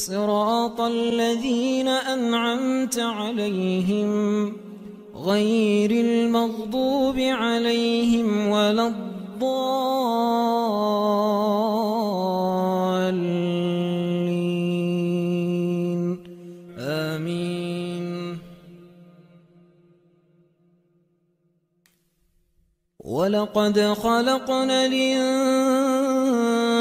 صراط الذين أنعمت عليهم غير المغضوب عليهم ولا الضالين. آمين. ولقد خلقنا الإنسان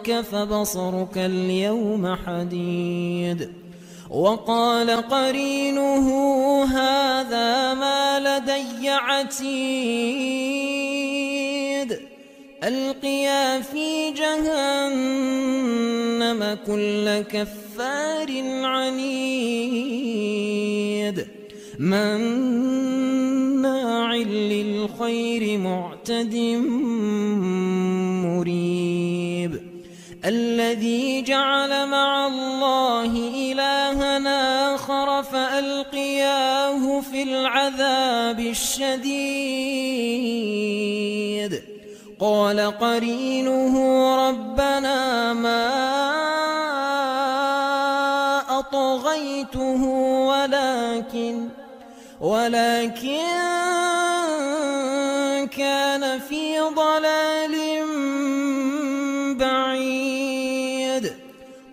غطاءك فبصرك اليوم حديد وقال قرينه هذا ما لدي عتيد القيا في جهنم كل كفار عنيد مناع للخير معتد مريب الذي جعل مع الله إلهنا آخر فألقياه في العذاب الشديد. قال قرينه ربنا ما أطغيته ولكن ولكن كان في ضلال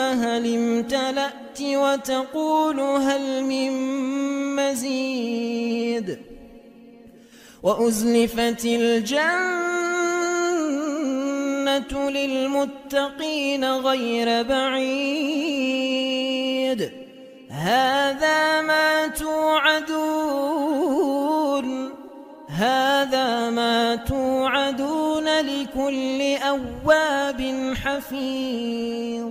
هل امتلأت وتقول هل من مزيد؟ وأزلفت الجنة للمتقين غير بعيد. هذا ما توعدون هذا ما توعدون لكل أواب حفيظ.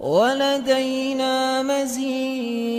ولدينا مزيد.